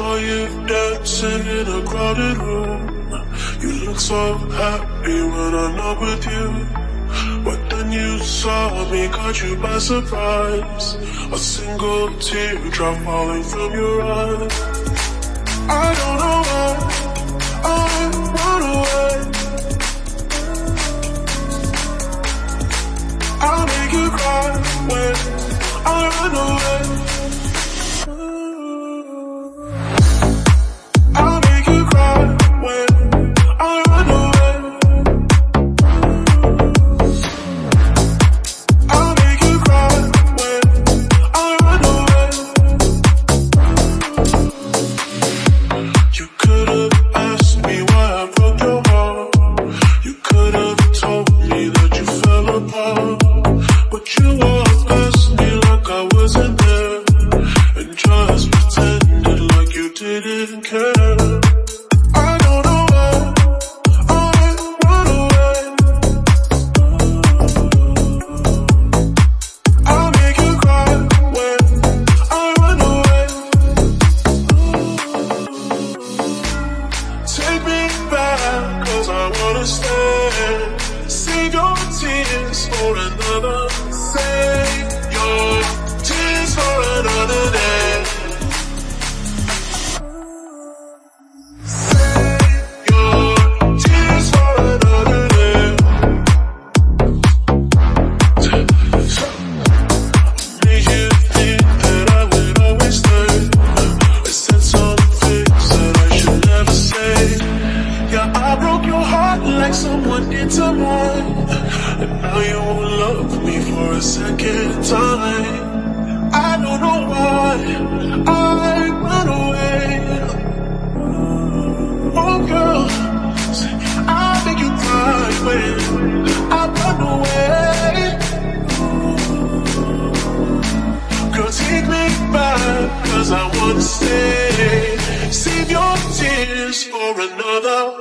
saw you dancing in a crowded room. You look so happy when I'm not with you. But then you saw me, caught you by surprise. A single teardrop falling from your eye. I don't know why I wasn't there. And just pretended like you didn't care. I don't know why I run away. I'll make you cry when I run away. Take me back, cause I wanna stay. Save your tears for another. Like someone did to mine. And now you won't love me for a second time. I don't know why I run away. Oh girl, I make you cry when I run away. Girl, take me back, cause I wanna stay. Save your tears for another.